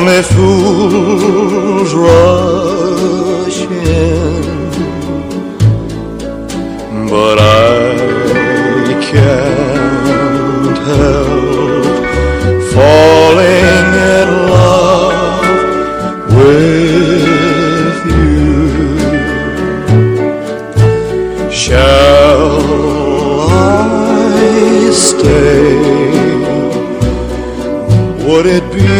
Only fools rush in, but I can't help falling in love with you. Shall I stay? Would it be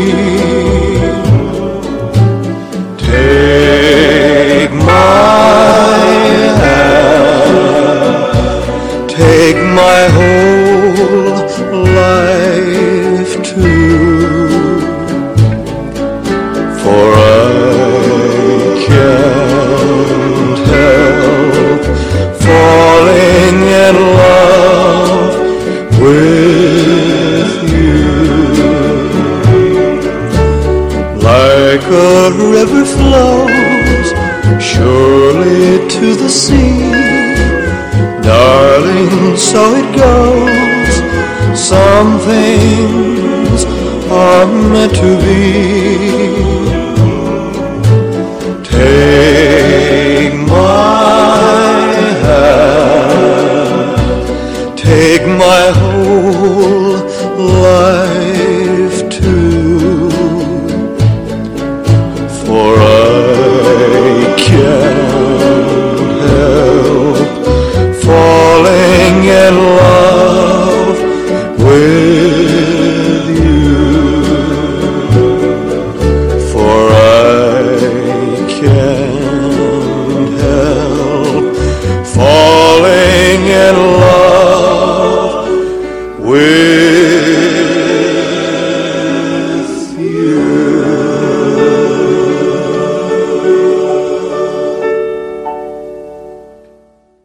Take my whole life too. For I can't help falling in love with you. Like a river flows surely to the sea. Darling, so it goes. Some things are meant to be. Take my hand, take my whole